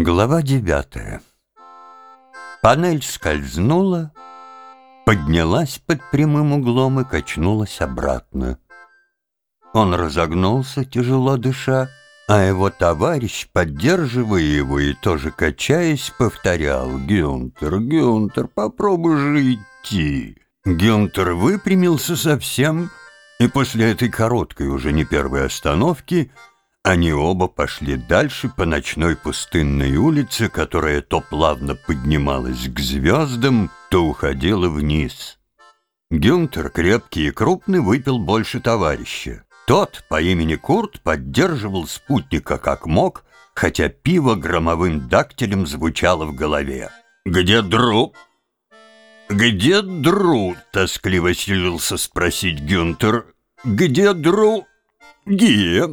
Глава девятая. Панель скользнула, поднялась под прямым углом и качнулась обратно. Он разогнулся, тяжело дыша, а его товарищ, поддерживая его и тоже качаясь, повторял «Гюнтер, Гюнтер, попробуй же идти». Гюнтер выпрямился совсем, и после этой короткой, уже не первой остановки, они оба пошли дальше по ночной пустынной улице, которая то плавно поднималась к звездам, то уходила вниз. Гюнтер, крепкий и крупный, выпил больше товарища. Тот по имени Курт поддерживал спутника как мог, хотя пиво громовым дактилем звучало в голове. «Где Дру?» «Где Дру?» — тоскливо селился спросить Гюнтер. «Где Дру?» «Где?»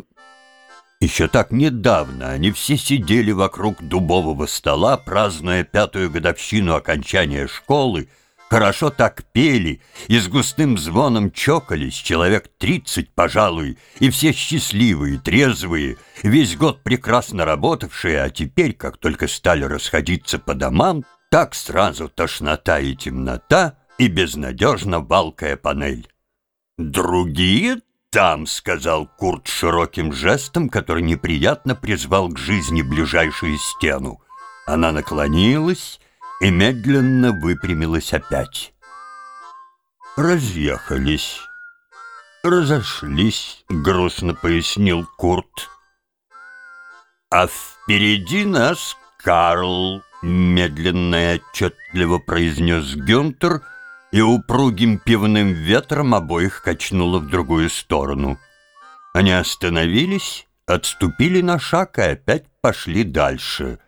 Еще так недавно они все сидели вокруг дубового стола, празднуя пятую годовщину окончания школы, Хорошо так пели и с густым звоном чокались, человек тридцать, пожалуй, и все счастливые, трезвые, весь год прекрасно работавшие, а теперь, как только стали расходиться по домам, так сразу тошнота и темнота и безнадежно валкая панель. «Другие там», — сказал Курт широким жестом, который неприятно призвал к жизни ближайшую стену. Она наклонилась и медленно выпрямилась опять. «Разъехались, разошлись», — грустно пояснил Курт. «А впереди нас Карл», — медленно и отчетливо произнес Гюнтер, и упругим пивным ветром обоих качнуло в другую сторону. Они остановились, отступили на шаг и опять пошли дальше —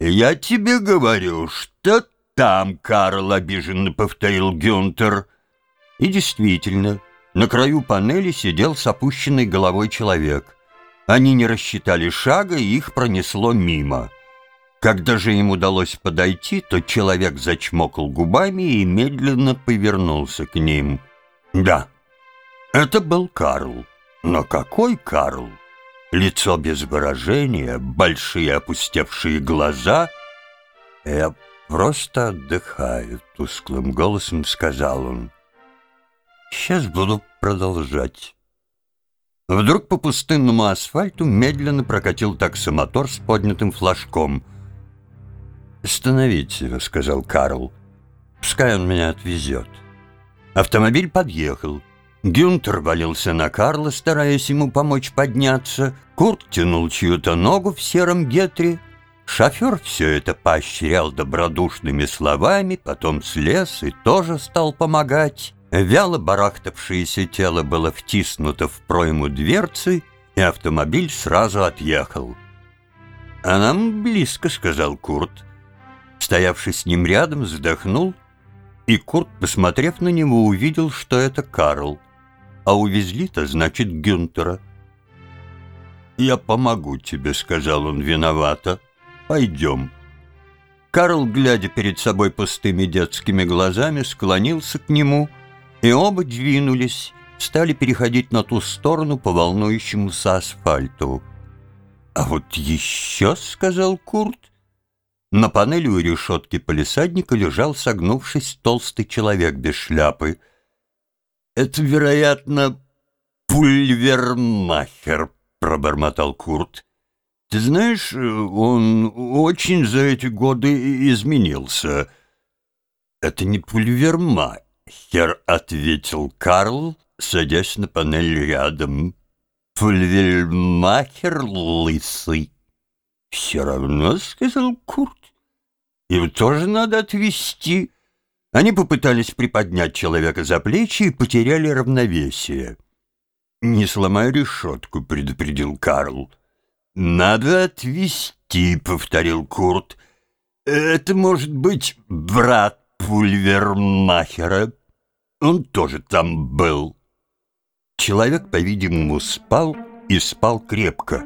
«Я тебе говорю, что там, Карл», — обиженно повторил Гюнтер. И действительно, на краю панели сидел с опущенной головой человек. Они не рассчитали шага, и их пронесло мимо. Когда же им удалось подойти, то человек зачмокал губами и медленно повернулся к ним. Да, это был Карл. Но какой Карл? лицо без выражения, большие опустевшие глаза. «Я просто отдыхаю», — тусклым голосом сказал он. «Сейчас буду продолжать». Вдруг по пустынному асфальту медленно прокатил таксомотор с поднятым флажком. «Остановите», — сказал Карл. «Пускай он меня отвезет». Автомобиль подъехал. Гюнтер валился на Карла, стараясь ему помочь подняться. Курт тянул чью-то ногу в сером гетре. Шофер все это поощрял добродушными словами, потом слез и тоже стал помогать. Вяло барахтавшееся тело было втиснуто в пройму дверцы, и автомобиль сразу отъехал. «А нам близко», — сказал Курт. Стоявший с ним рядом, вздохнул, и Курт, посмотрев на него, увидел, что это Карл а увезли-то, значит, Гюнтера. «Я помогу тебе», — сказал он виновато. «Пойдем». Карл, глядя перед собой пустыми детскими глазами, склонился к нему, и оба двинулись, стали переходить на ту сторону по волнующемуся асфальту. «А вот еще», — сказал Курт, — на панели у решетки полисадника лежал, согнувшись, толстый человек без шляпы — «Это, вероятно, пульвермахер», — пробормотал Курт. «Ты знаешь, он очень за эти годы изменился». «Это не пульвермахер», — ответил Карл, садясь на панель рядом. «Пульвермахер лысый». «Все равно», — сказал Курт. «Его тоже надо отвезти». Они попытались приподнять человека за плечи и потеряли равновесие. «Не сломай решетку», — предупредил Карл. «Надо отвести», — повторил Курт. «Это может быть брат Пульвермахера. Он тоже там был». Человек, по-видимому, спал и спал крепко.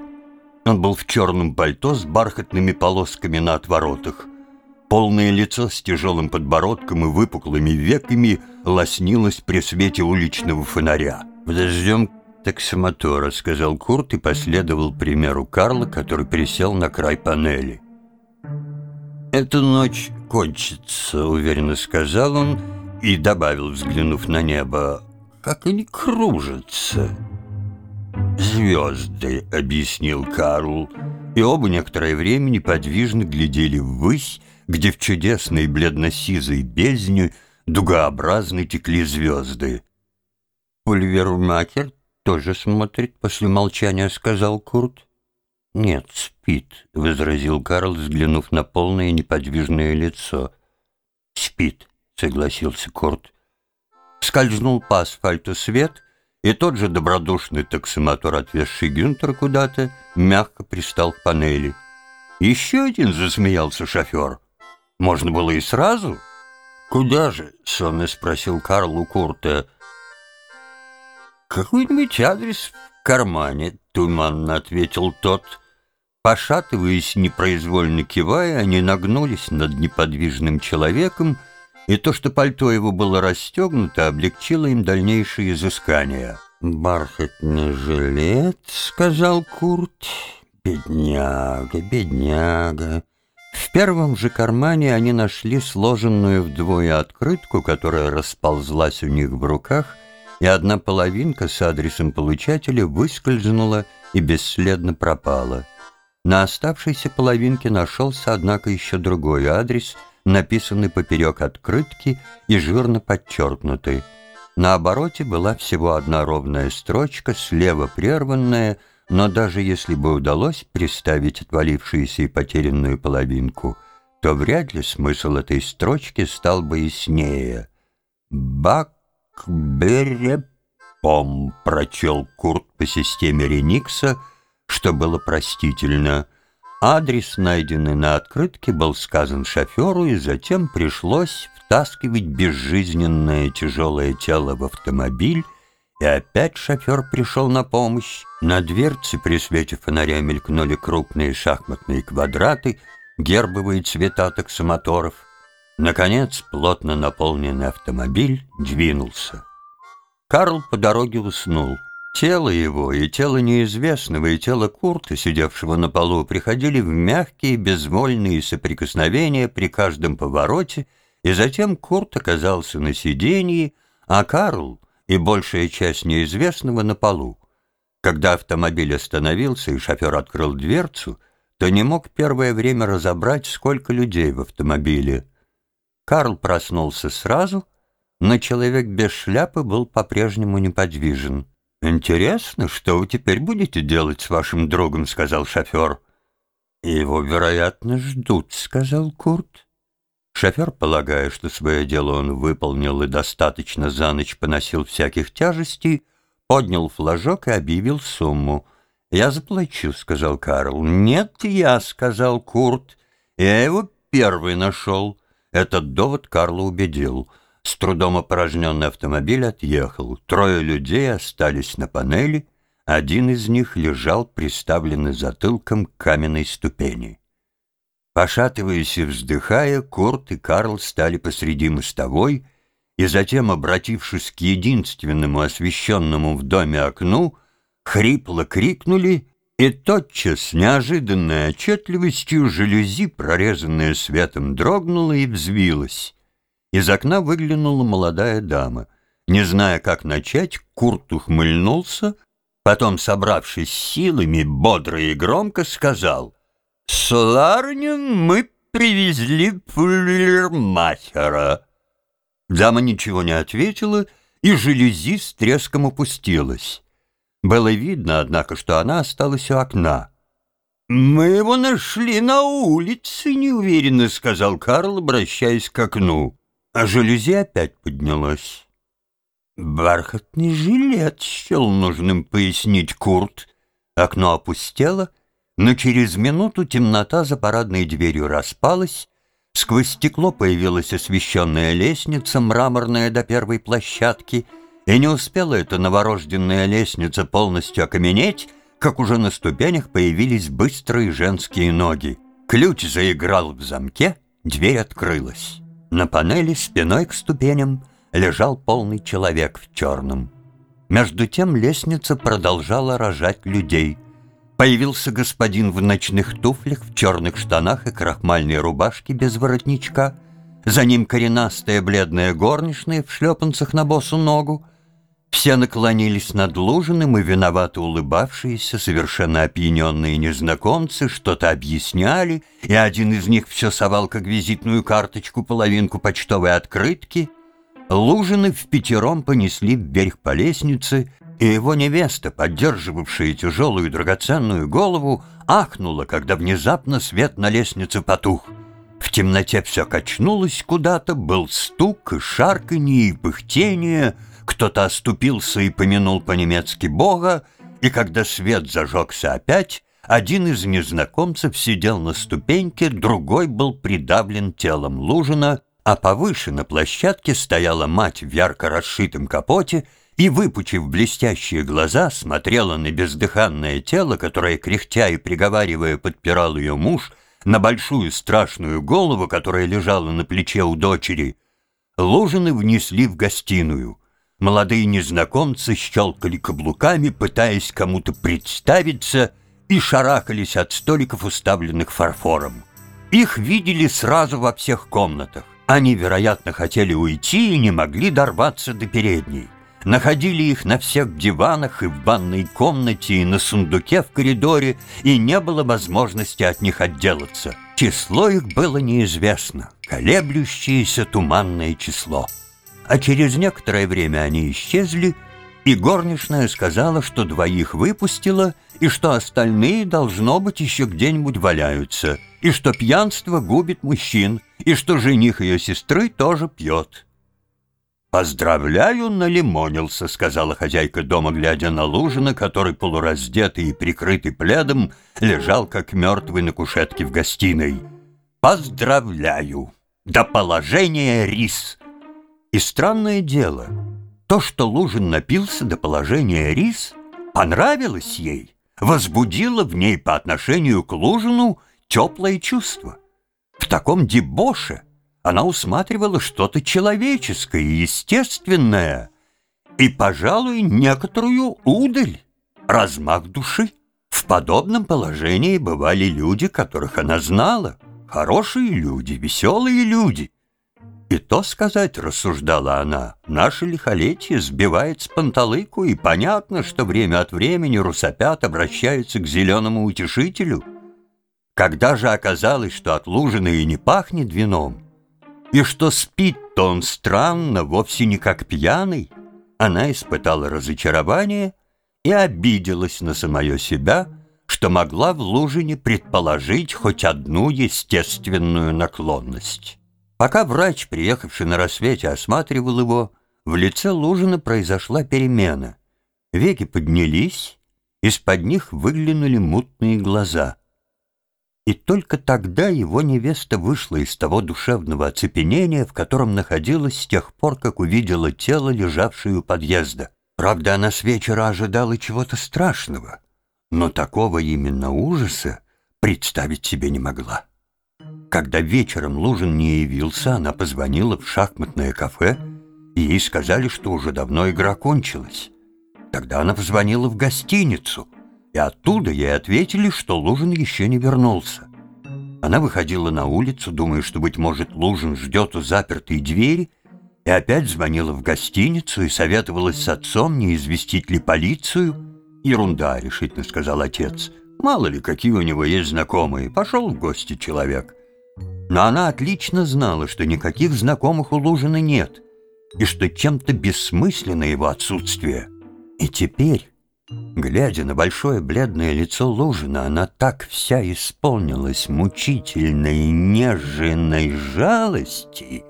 Он был в черном пальто с бархатными полосками на отворотах. Полное лицо с тяжелым подбородком и выпуклыми веками лоснилось при свете уличного фонаря. «Подождем таксомотора», — сказал Курт и последовал примеру Карла, который присел на край панели. «Эта ночь кончится», — уверенно сказал он и добавил, взглянув на небо, «как они кружатся». «Звезды», — объяснил Карл, и оба некоторое время неподвижно глядели ввысь, где в чудесной бледно-сизой бездне дугообразно текли звезды. «Пульвермакер тоже смотрит», — после молчания сказал Курт. «Нет, спит», — возразил Карл, взглянув на полное неподвижное лицо. «Спит», — согласился Курт. Скользнул по асфальту свет, и тот же добродушный таксомотор, отвезший Гюнтера куда-то, мягко пристал к панели. «Еще один», — засмеялся шофер. «Можно было и сразу». «Куда же?» — сонно спросил Карл у Курта. «Какой-нибудь адрес в кармане», — туманно ответил тот. Пошатываясь, непроизвольно кивая, они нагнулись над неподвижным человеком, и то, что пальто его было расстегнуто, облегчило им дальнейшие изыскания. «Бархатный жилет», — сказал Курт. «Бедняга, бедняга». В первом же кармане они нашли сложенную вдвое открытку, которая расползлась у них в руках, и одна половинка с адресом получателя выскользнула и бесследно пропала. На оставшейся половинке нашелся, однако, еще другой адрес — написанный поперек открытки и жирно подчеркнутый. На обороте была всего одна ровная строчка, слева прерванная, но даже если бы удалось представить отвалившуюся и потерянную половинку, то вряд ли смысл этой строчки стал бы яснее. «Бак-бере-пом», — прочел Курт по системе Реникса, что было простительно — Адрес, найденный на открытке, был сказан шоферу, и затем пришлось втаскивать безжизненное тяжелое тело в автомобиль, и опять шофер пришел на помощь. На дверце при свете фонаря мелькнули крупные шахматные квадраты, гербовые цвета таксомоторов. Наконец, плотно наполненный автомобиль двинулся. Карл по дороге уснул. Тело его и тело неизвестного, и тело Курта, сидевшего на полу, приходили в мягкие, безвольные соприкосновения при каждом повороте, и затем Курт оказался на сиденье, а Карл и большая часть неизвестного на полу. Когда автомобиль остановился и шофер открыл дверцу, то не мог первое время разобрать, сколько людей в автомобиле. Карл проснулся сразу, но человек без шляпы был по-прежнему неподвижен. «Интересно, что вы теперь будете делать с вашим другом?» — сказал шофер. «Его, вероятно, ждут», — сказал Курт. Шофер, полагая, что свое дело он выполнил и достаточно за ночь поносил всяких тяжестей, поднял флажок и объявил сумму. «Я заплачу», — сказал Карл. «Нет, я», — сказал Курт. «Я его первый нашел». Этот довод Карла убедил — с трудом опорожненный автомобиль отъехал. Трое людей остались на панели. Один из них лежал приставленный затылком к каменной ступени. Пошатываясь и вздыхая, Курт и Карл стали посреди мостовой, и затем, обратившись к единственному освещенному в доме окну, хрипло крикнули, и тотчас с неожиданной отчетливостью жалюзи, прорезанная светом, дрогнула и взвилась. Из окна выглянула молодая дама. Не зная, как начать, Курт ухмыльнулся, потом, собравшись силами, бодро и громко сказал «Сларнин, мы привезли фуллермахера». Дама ничего не ответила, и жалюзи с треском опустилась. Было видно, однако, что она осталась у окна. «Мы его нашли на улице», — неуверенно сказал Карл, обращаясь к окну а жалюзи опять поднялась. «Бархатный жилет», — счел нужным пояснить Курт. Окно опустело, но через минуту темнота за парадной дверью распалась, сквозь стекло появилась освещенная лестница, мраморная до первой площадки, и не успела эта новорожденная лестница полностью окаменеть, как уже на ступенях появились быстрые женские ноги. Ключ заиграл в замке, дверь открылась. На панели спиной к ступеням лежал полный человек в черном. Между тем лестница продолжала рожать людей. Появился господин в ночных туфлях, в черных штанах и крахмальной рубашке без воротничка. За ним коренастая бледная горничная в шлепанцах на босу ногу. Все наклонились над Лужиным и виновато улыбавшиеся, совершенно опьяненные незнакомцы что-то объясняли, и один из них все совал как визитную карточку половинку почтовой открытки. Лужины в пятером понесли вверх по лестнице, и его невеста, поддерживавшая тяжелую драгоценную голову, ахнула, когда внезапно свет на лестнице потух. В темноте все качнулось куда-то, был стук и шарканье и пыхтение — кто-то оступился и помянул по-немецки Бога, и когда свет зажегся опять, один из незнакомцев сидел на ступеньке, другой был придавлен телом Лужина, а повыше на площадке стояла мать в ярко расшитом капоте и, выпучив блестящие глаза, смотрела на бездыханное тело, которое, кряхтя и приговаривая, подпирал ее муж, на большую страшную голову, которая лежала на плече у дочери. Лужины внесли в гостиную — Молодые незнакомцы щелкали каблуками, пытаясь кому-то представиться, и шарахались от столиков, уставленных фарфором. Их видели сразу во всех комнатах. Они, вероятно, хотели уйти и не могли дорваться до передней. Находили их на всех диванах и в ванной комнате, и на сундуке в коридоре, и не было возможности от них отделаться. Число их было неизвестно, колеблющееся туманное число а через некоторое время они исчезли, и горничная сказала, что двоих выпустила, и что остальные, должно быть, еще где-нибудь валяются, и что пьянство губит мужчин, и что жених ее сестры тоже пьет. «Поздравляю, налимонился», — сказала хозяйка дома, глядя на Лужина, который, полураздетый и прикрытый пледом, лежал как мертвый на кушетке в гостиной. «Поздравляю! До положения рис!» И странное дело, то, что Лужин напился до положения рис, понравилось ей, возбудило в ней по отношению к Лужину теплое чувство. В таком дебоше она усматривала что-то человеческое естественное и, пожалуй, некоторую удаль, размах души. В подобном положении бывали люди, которых она знала, хорошие люди, веселые люди — и то сказать, рассуждала она, наше лихолетие сбивает с панталыку, и понятно, что время от времени русопят обращается к зеленому утешителю. Когда же оказалось, что от Лужины и не пахнет вином, и что спит-то он странно, вовсе не как пьяный, она испытала разочарование и обиделась на самое себя, что могла в Лужине предположить хоть одну естественную наклонность. Пока врач, приехавший на рассвете, осматривал его, в лице Лужина произошла перемена. Веки поднялись, из-под них выглянули мутные глаза. И только тогда его невеста вышла из того душевного оцепенения, в котором находилась с тех пор, как увидела тело, лежавшее у подъезда. Правда, она с вечера ожидала чего-то страшного, но такого именно ужаса представить себе не могла. Когда вечером Лужин не явился, она позвонила в шахматное кафе, и ей сказали, что уже давно игра кончилась. Тогда она позвонила в гостиницу, и оттуда ей ответили, что Лужин еще не вернулся. Она выходила на улицу, думая, что, быть может, Лужин ждет у запертой двери, и опять звонила в гостиницу и советовалась с отцом, не известить ли полицию. «Ерунда», — решительно сказал отец. «Мало ли, какие у него есть знакомые. Пошел в гости человек». Но она отлично знала, что никаких знакомых у Лужины нет, и что чем-то бессмысленно его отсутствие. И теперь, глядя на большое бледное лицо Лужина, она так вся исполнилась мучительной, нежной жалости,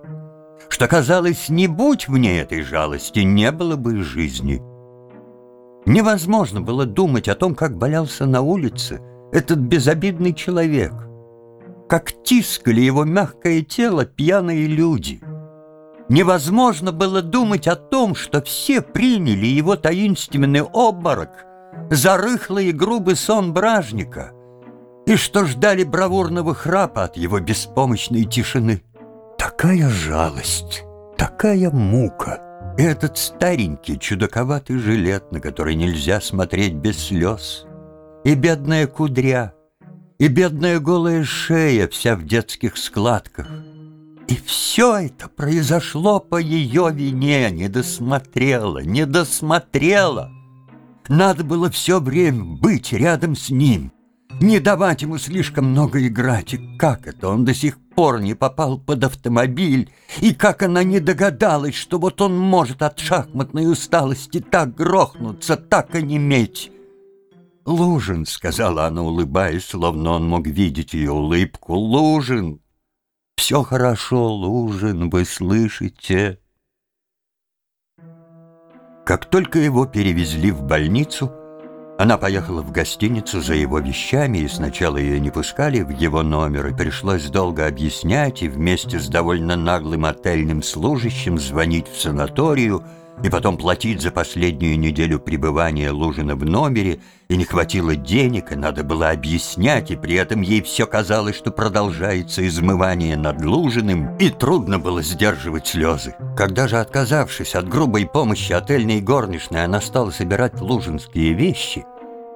что, казалось, не будь в ней этой жалости, не было бы жизни. Невозможно было думать о том, как болялся на улице этот безобидный человек, как тискали его мягкое тело пьяные люди. Невозможно было думать о том, что все приняли его таинственный обморок за рыхлый и грубый сон бражника и что ждали бравурного храпа от его беспомощной тишины. Такая жалость, такая мука, И этот старенький, чудаковатый жилет, на который нельзя смотреть без слез, и бедная кудря, и бедная голая шея, вся в детских складках. И все это произошло по ее вине, не досмотрела, не досмотрела. Надо было все время быть рядом с ним, не давать ему слишком много играть. И как это он до сих пор не попал под автомобиль, и как она не догадалась, что вот он может от шахматной усталости так грохнуться, так онеметь. «Лужин», — сказала она, улыбаясь, словно он мог видеть ее улыбку, — «Лужин! Все хорошо, Лужин, вы слышите?» Как только его перевезли в больницу, она поехала в гостиницу за его вещами, и сначала ее не пускали в его номер, и пришлось долго объяснять и вместе с довольно наглым отельным служащим звонить в санаторию — и потом платить за последнюю неделю пребывания Лужина в номере, и не хватило денег, и надо было объяснять, и при этом ей все казалось, что продолжается измывание над Лужиным, и трудно было сдерживать слезы. Когда же, отказавшись от грубой помощи отельной горничной, она стала собирать лужинские вещи,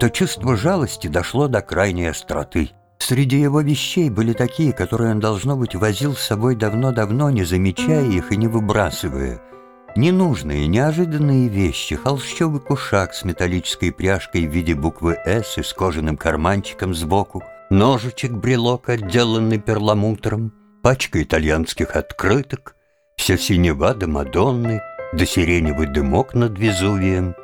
то чувство жалости дошло до крайней остроты. Среди его вещей были такие, которые он, должно быть, возил с собой давно-давно, не замечая их и не выбрасывая – Ненужные, неожиданные вещи, холщовый кушак с металлической пряжкой в виде буквы «С» и с кожаным карманчиком сбоку, ножичек-брелок, отделанный перламутром, пачка итальянских открыток, вся синева до Мадонны, да сиреневый дымок над Везувием.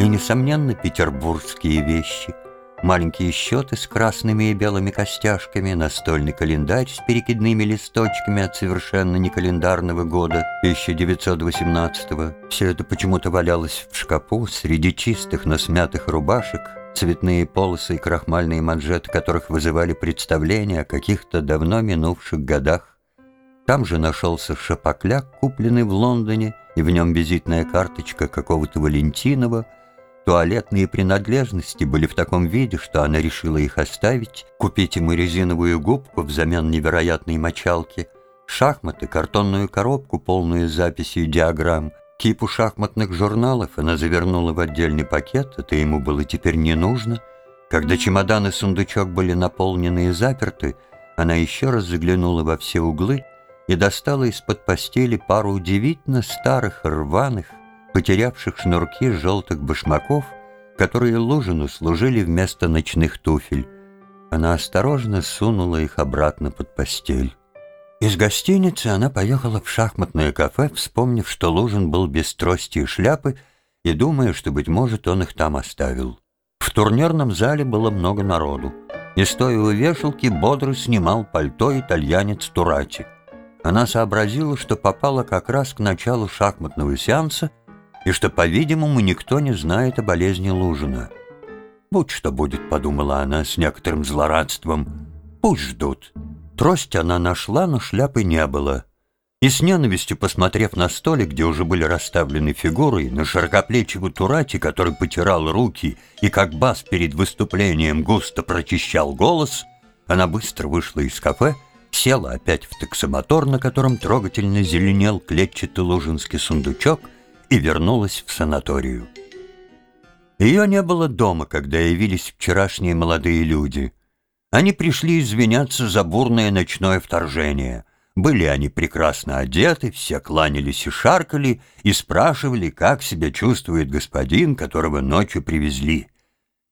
И, несомненно, петербургские вещи — маленькие счеты с красными и белыми костяшками, настольный календарь с перекидными листочками от совершенно не календарного года 1918-го. Все это почему-то валялось в шкафу среди чистых, но смятых рубашек, цветные полосы и крахмальные манжеты которых вызывали представление о каких-то давно минувших годах. Там же нашелся шапокляк, купленный в Лондоне, и в нем визитная карточка какого-то Валентинова — Туалетные принадлежности были в таком виде, что она решила их оставить, купить ему резиновую губку взамен невероятной мочалки, шахматы, картонную коробку, полную записью диаграмм, кипу шахматных журналов она завернула в отдельный пакет, это ему было теперь не нужно. Когда чемодан и сундучок были наполнены и заперты, она еще раз заглянула во все углы и достала из-под постели пару удивительно старых, рваных, потерявших шнурки желтых башмаков, которые Лужину служили вместо ночных туфель. Она осторожно сунула их обратно под постель. Из гостиницы она поехала в шахматное кафе, вспомнив, что Лужин был без трости и шляпы, и думая, что, быть может, он их там оставил. В турнирном зале было много народу, и, стоя у вешалки, бодро снимал пальто итальянец Турати. Она сообразила, что попала как раз к началу шахматного сеанса, и что, по-видимому, никто не знает о болезни Лужина. «Будь что будет», — подумала она с некоторым злорадством. «Пусть ждут». Трость она нашла, но шляпы не было. И с ненавистью, посмотрев на столик, где уже были расставлены фигуры, на широкоплечего Турати, который потирал руки и как бас перед выступлением густо прочищал голос, она быстро вышла из кафе, села опять в таксомотор, на котором трогательно зеленел клетчатый лужинский сундучок, и вернулась в санаторию. Ее не было дома, когда явились вчерашние молодые люди. Они пришли извиняться за бурное ночное вторжение. Были они прекрасно одеты, все кланялись и шаркали, и спрашивали, как себя чувствует господин, которого ночью привезли.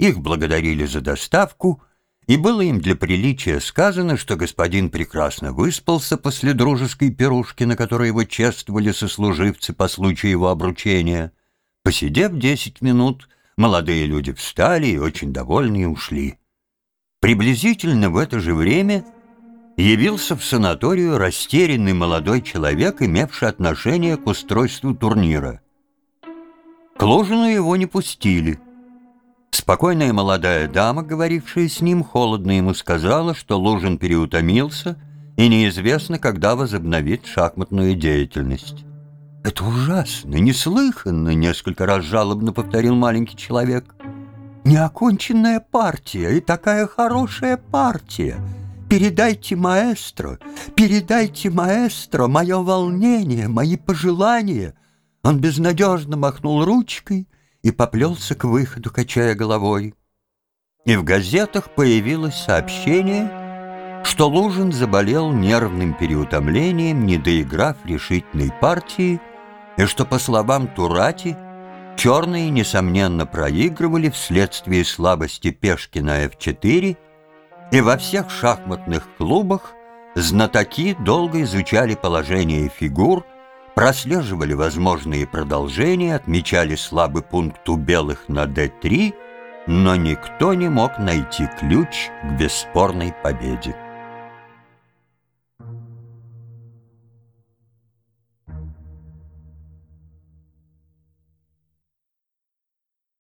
Их благодарили за доставку — и было им для приличия сказано, что господин прекрасно выспался после дружеской пирушки, на которой его чествовали сослуживцы по случаю его обручения. Посидев десять минут, молодые люди встали и очень довольные ушли. Приблизительно в это же время явился в санаторию растерянный молодой человек, имевший отношение к устройству турнира. К Ложину его не пустили — Спокойная молодая дама, говорившая с ним, холодно ему сказала, что Лужин переутомился и неизвестно, когда возобновит шахматную деятельность. «Это ужасно, неслыханно!» — несколько раз жалобно повторил маленький человек. «Неоконченная партия и такая хорошая партия! Передайте маэстро, передайте маэстро мое волнение, мои пожелания!» Он безнадежно махнул ручкой и поплелся к выходу, качая головой. И в газетах появилось сообщение, что Лужин заболел нервным переутомлением, не доиграв решительной партии, и что, по словам Турати, черные, несомненно, проигрывали вследствие слабости пешки на F4, и во всех шахматных клубах знатоки долго изучали положение фигур, прослеживали возможные продолжения, отмечали слабый пункт у белых на d3, но никто не мог найти ключ к бесспорной победе.